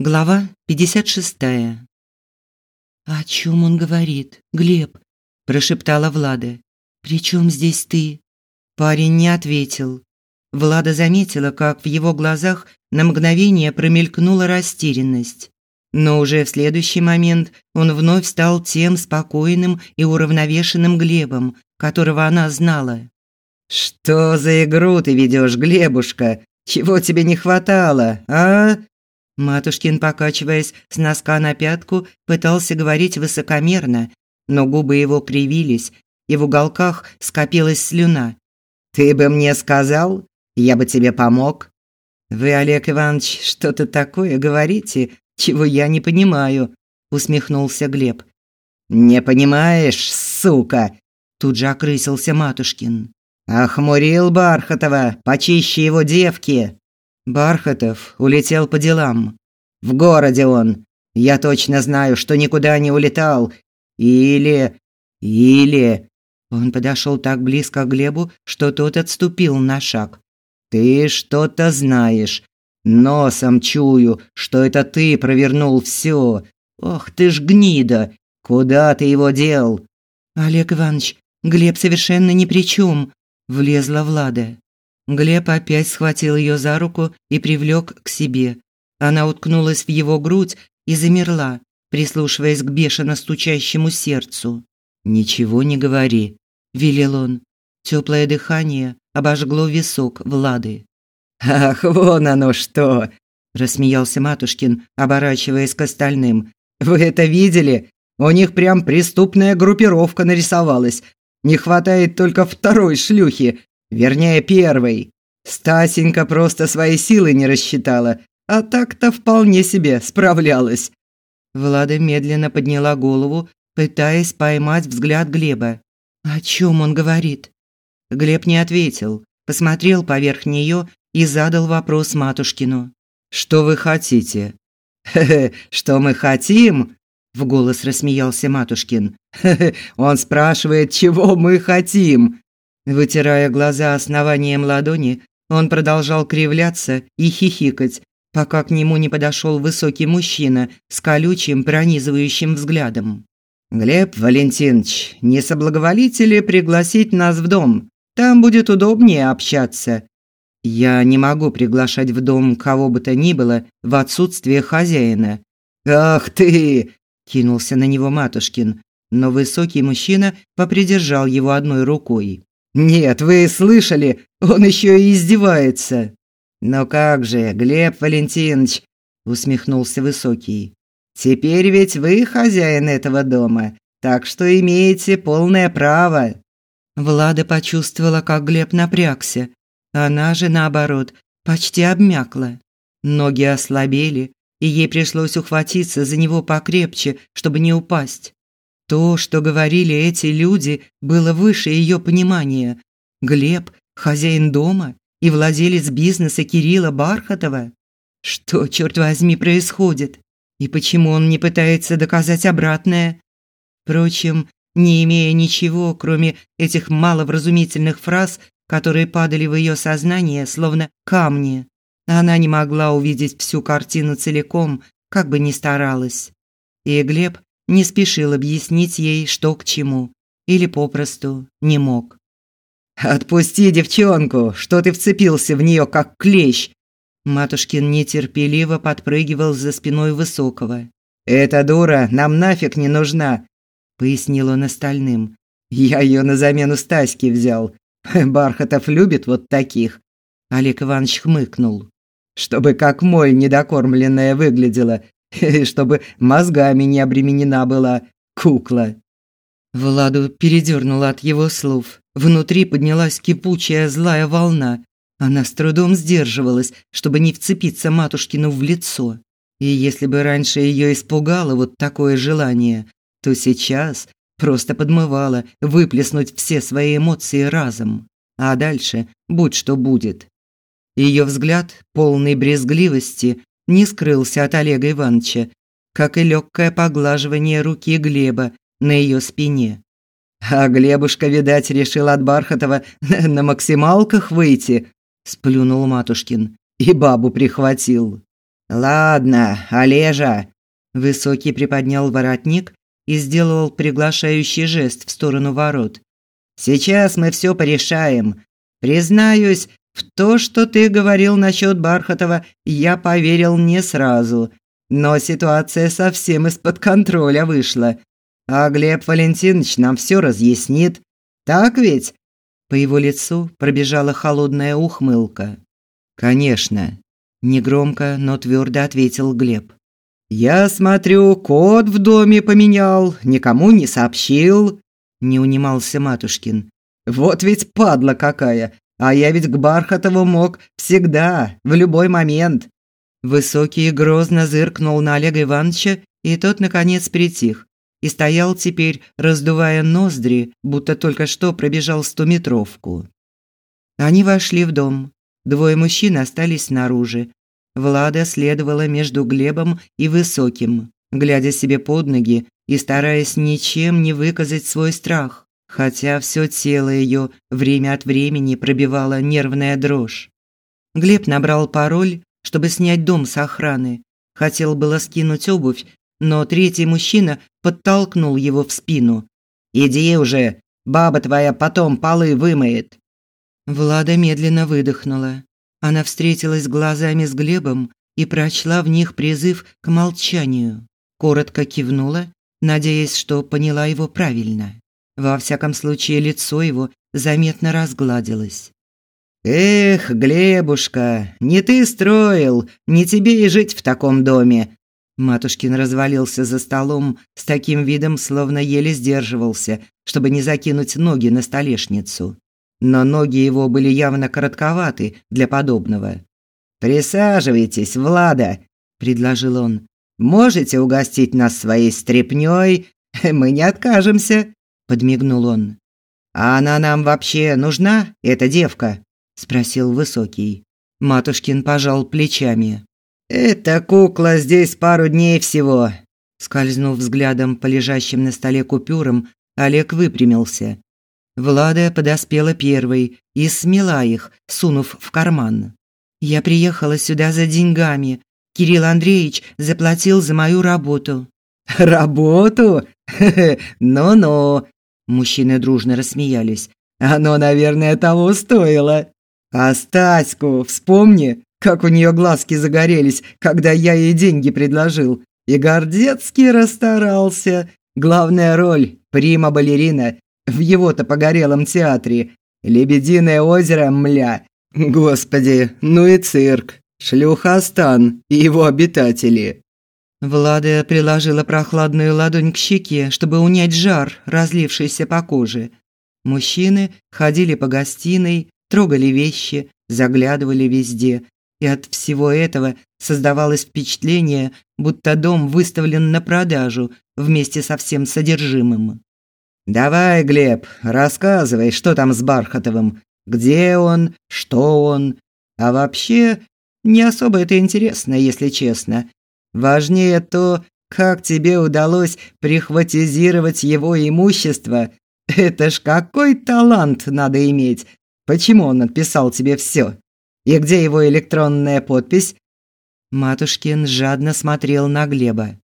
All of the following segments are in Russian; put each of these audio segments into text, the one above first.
Глава 56. О чем он говорит, Глеб? прошептала Влада. При чем здесь ты? Парень не ответил. Влада заметила, как в его глазах на мгновение промелькнула растерянность. Но уже в следующий момент он вновь стал тем спокойным и уравновешенным Глебом, которого она знала. Что за игру ты ведешь, Глебушка? Чего тебе не хватало, а? Матушкин, покачиваясь с носка на пятку, пытался говорить высокомерно, но губы его кривились, и в уголках скопилась слюна. «Ты бы мне сказал, я бы тебе помог». «Вы, Олег Иванович, что-то такое говорите, чего я не понимаю», усмехнулся Глеб. «Не понимаешь, сука!» Тут же окрысился Матушкин. «Охмурил Бархатова, почище его девки!» Бархатов улетел по делам. В городе он. Я точно знаю, что никуда не улетал. Или или он подошел так близко к Глебу, что тот отступил на шаг. Ты что-то знаешь. Носом чую, что это ты провернул все. Ох ты ж гнида. Куда ты его дел? Олег Иванович, Глеб совершенно ни при чем. Влезла Влада. Глеб опять схватил ее за руку и привлек к себе. Она уткнулась в его грудь и замерла, прислушиваясь к бешено стучащему сердцу. «Ничего не говори», – велел он. Теплое дыхание обожгло висок Влады. «Ах, вон оно что!» – рассмеялся Матушкин, оборачиваясь к остальным. «Вы это видели? У них прям преступная группировка нарисовалась. Не хватает только второй шлюхи, Вернее, первой. Стасенька просто свои силы не рассчитала, а так-то вполне себе справлялась. Влада медленно подняла голову, пытаясь поймать взгляд Глеба. О чем он говорит? Глеб не ответил, посмотрел поверх нее и задал вопрос матушкину. Что вы хотите? Хе-хе, что мы хотим? В голос рассмеялся матушкин. Хе-хе, он спрашивает, чего мы хотим. Вытирая глаза основанием ладони, он продолжал кривляться и хихикать, пока к нему не подошел высокий мужчина с колючим пронизывающим взглядом. «Глеб Валентинович, не соблаговолите ли пригласить нас в дом? Там будет удобнее общаться». «Я не могу приглашать в дом кого бы то ни было в отсутствие хозяина». «Ах ты!» – кинулся на него Матушкин, но высокий мужчина попридержал его одной рукой. Нет, вы слышали? Он еще и издевается. Но как же, Глеб Валентинович, усмехнулся высокий. Теперь ведь вы хозяин этого дома, так что имеете полное право. Влада почувствовала, как Глеб напрягся. Она же наоборот, почти обмякла. Ноги ослабели, и ей пришлось ухватиться за него покрепче, чтобы не упасть. То, что говорили эти люди, было выше ее понимания. Глеб – хозяин дома и владелец бизнеса Кирилла Бархатова. Что, черт возьми, происходит? И почему он не пытается доказать обратное? Впрочем, не имея ничего, кроме этих маловразумительных фраз, которые падали в ее сознание, словно камни, она не могла увидеть всю картину целиком, как бы ни старалась. И Глеб не спешил объяснить ей, что к чему, или попросту не мог. «Отпусти девчонку, что ты вцепился в нее, как клещ!» Матушкин нетерпеливо подпрыгивал за спиной Высокого. «Эта дура нам нафиг не нужна», – пояснил он остальным. «Я ее на замену Стаськи взял. Бархатов любит вот таких». Олег Иванович хмыкнул. «Чтобы как моль недокормленная выглядела, чтобы мозгами не обременена была кукла. Владу передернула от его слов. Внутри поднялась кипучая злая волна. Она с трудом сдерживалась, чтобы не вцепиться матушкину в лицо. И если бы раньше ее испугало вот такое желание, то сейчас просто подмывало выплеснуть все свои эмоции разом. А дальше будь что будет. Ее взгляд, полный брезгливости, не скрылся от Олега Ивановича, как и легкое поглаживание руки Глеба на ее спине. А Глебушка, видать, решил от Бархатова на максималках выйти, сплюнул Матушкин. И бабу прихватил. Ладно, Олежа. Высокий приподнял воротник и сделал приглашающий жест в сторону ворот. Сейчас мы все порешаем. Признаюсь, в то, что ты говорил насчет Бархатова, я поверил не сразу. Но ситуация совсем из-под контроля вышла. А Глеб Валентинович нам все разъяснит. Так ведь? По его лицу пробежала холодная ухмылка. Конечно, негромко, но твердо ответил Глеб. Я смотрю, код в доме поменял, никому не сообщил, не унимался Матушкин. Вот ведь падла какая. А я ведь к Бархатову мог всегда, в любой момент. Высокий грозно зыркнул на Олега Ивановича, и тот наконец притих и стоял теперь, раздувая ноздри, будто только что пробежал стометровку. Они вошли в дом. Двое мужчин остались снаружи. Влада следовала между Глебом и Высоким, глядя себе под ноги и стараясь ничем не выказать свой страх, хотя все тело ее время от времени пробивала нервная дрожь. Глеб набрал пароль, чтобы снять дом с охраны. Хотел было скинуть обувь, но третий мужчина подтолкнул его в спину. «Иди уже, баба твоя потом полы вымоет». Влада медленно выдохнула. Она встретилась глазами с Глебом и прочла в них призыв к молчанию. Коротко кивнула, надеясь, что поняла его правильно. Во всяком случае, лицо его заметно разгладилось. «Эх, Глебушка, не ты строил, не тебе и жить в таком доме. Матушкин развалился за столом с таким видом, словно еле сдерживался, чтобы не закинуть ноги на столешницу. Но ноги его были явно коротковаты для подобного. «Присаживайтесь, Влада», – предложил он. «Можете угостить нас своей стряпнёй? Мы не откажемся», – подмигнул он. «А она нам вообще нужна, эта девка?» – спросил Высокий. Матушкин пожал плечами. Эта кукла здесь пару дней всего. Скользнув взглядом по лежащим на столе купюрам, Олег выпрямился. Влада подоспела первой и смела их, сунув в карман. Я приехала сюда за деньгами. Кирилл Андреевич заплатил за мою работу. Работу? Ну-ну. Мужчины дружно рассмеялись. Оно, наверное, того стоило. А Стаську вспомни, как у нее глазки загорелись, когда я ей деньги предложил. И Гордецкий расстарался. Главная роль прима-балерина в его-то погорелом театре. Лебединое озеро, мля. Господи, ну и цирк. Шлюхастан и его обитатели. Влада приложила прохладную ладонь к щеке, чтобы унять жар, разлившийся по коже. Мужчины ходили по гостиной, трогали вещи, заглядывали везде, и от всего этого создавалось впечатление, будто дом выставлен на продажу вместе со всем содержимым. Давай, Глеб, рассказывай, что там с Бархатовым? Где он? Что он? А вообще, не особо это интересно, если честно. Важнее то, как тебе удалось прихватизировать его имущество. Это ж какой талант надо иметь. Почему он отписал тебе все? И где его электронная подпись? Матушкин жадно смотрел на Глеба.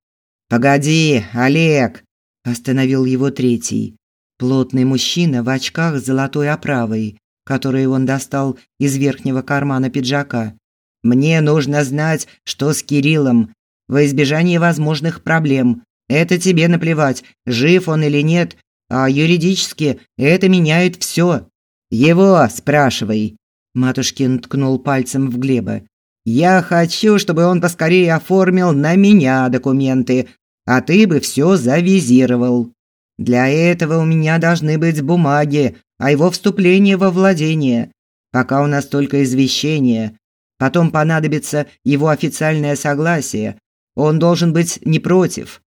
Погоди, Олег, остановил его третий. Плотный мужчина в очках с золотой оправой, которые он достал из верхнего кармана пиджака. Мне нужно знать, что с Кириллом, во избежание возможных проблем. Это тебе наплевать, жив он или нет, а юридически это меняет все. Его спрашивай. Матушкин ткнул пальцем в Глеба. Я хочу, чтобы он поскорее оформил на меня документы, а ты бы все завизировал. Для этого у меня должны быть бумаги о его вступлении во владение. Пока у нас только извещение. Потом понадобится его официальное согласие. Он должен быть не против.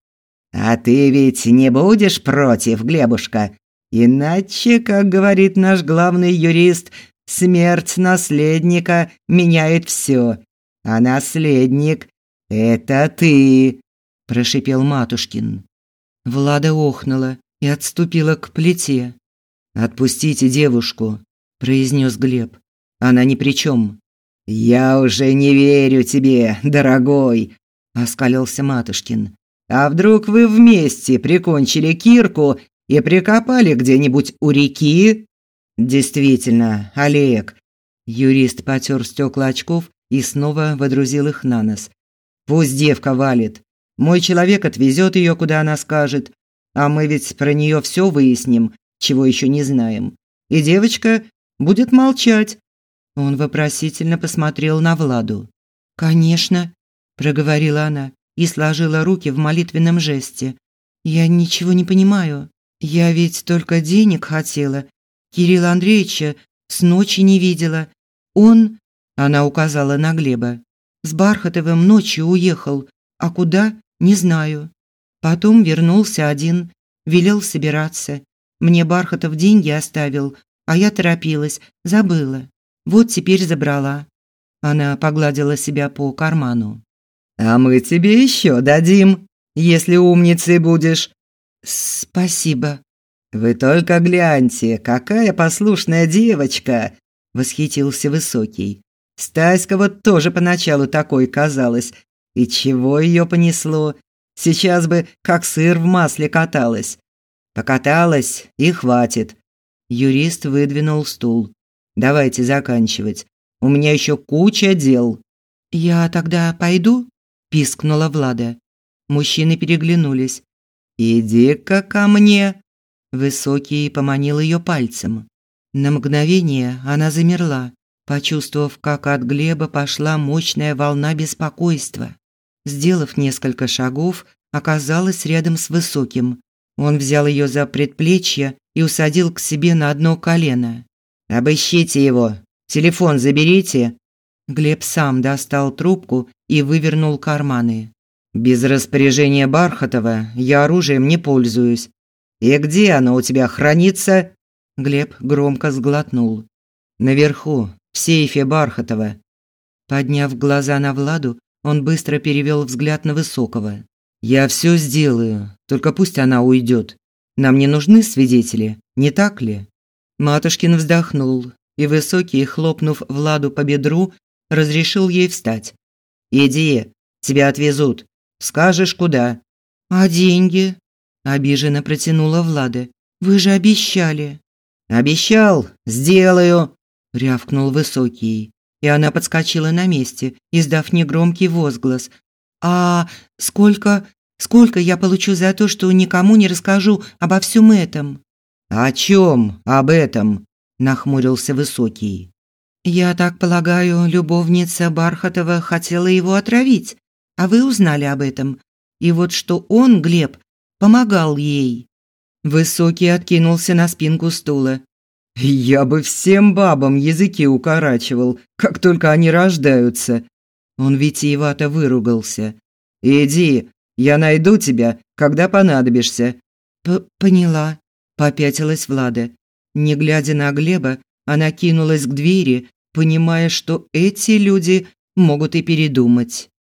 А ты ведь не будешь против, Глебушка? Иначе, как говорит наш главный юрист, Смерть наследника меняет все, а наследник – это ты», – прошипел Матушкин. Влада охнула и отступила к плите. «Отпустите девушку», – произнес Глеб. «Она ни при чем». Я уже не верю тебе, дорогой, оскалился Матушкин. А вдруг вы вместе прикончили Кирку и прикопали где-нибудь у реки? Действительно, Олег. Юрист потер стекла очков и снова водрузил их на нос. Пусть девка валит. Мой человек отвезет ее, куда она скажет. А мы ведь про нее все выясним, чего еще не знаем. И девочка будет молчать. Он вопросительно посмотрел на Владу. «Конечно», – проговорила она и сложила руки в молитвенном жесте. «Я ничего не понимаю. Я ведь только денег хотела. Кирилла Андреевича с ночи не видела. Он, она указала на Глеба, с Бархатовым ночью уехал, а куда не знаю. Потом вернулся один, велел собираться. Мне Бархатов деньги оставил, а я торопилась, забыла. Вот теперь забрала. Она погладила себя по карману. А мы тебе еще дадим, если умницей будешь. Спасибо. Вы только гляньте, какая послушная девочка, восхитился высокий. Стаська вот тоже поначалу такой казалась. И чего ее понесло? Сейчас бы как сыр в масле каталась. Покаталась и хватит. Юрист выдвинул стул. Давайте заканчивать. У меня еще куча дел. Я тогда пойду, пискнула Влада. Мужчины переглянулись. Иди-ка ко мне. Высокий поманил ее пальцем. На мгновение она замерла, почувствовав, как от Глеба пошла мощная волна беспокойства. Сделав несколько шагов, оказалась рядом с Высоким. Он взял ее за предплечье и усадил к себе на одно колено. «Обыщите его. Телефон заберите». Глеб сам достал трубку и вывернул карманы. «Без распоряжения Бархатова я оружием не пользуюсь. И где оно у тебя хранится?» Глеб громко сглотнул. «Наверху, в сейфе Бархатова». Подняв глаза на Владу, он быстро перевел взгляд на Высокого. «Я все сделаю, только пусть она уйдет. Нам не нужны свидетели, не так ли?» Матушкин вздохнул, и Высокий, хлопнув Владу по бедру, разрешил ей встать. «Иди, тебя отвезут. Скажешь, куда?» «А деньги?» – обиженно протянула Влада. «Вы же обещали». «Обещал, сделаю», – рявкнул Высокий и она подскочила на месте, издав негромкий возглас. «А сколько, сколько я получу за то, что никому не расскажу обо всем этом?» «О чем об этом?» – нахмурился Высокий. «Я так полагаю, любовница Бархатова хотела его отравить, а вы узнали об этом. И вот что он, Глеб, помогал ей». Высокий откинулся на спинку стула. Я бы всем бабам языки укорачивал, как только они рождаются. Он витиевато выругался. Иди, я найду тебя, когда понадобишься. П поняла, попятилась Влада. Не глядя на Глеба, она кинулась к двери, понимая, что эти люди могут и передумать.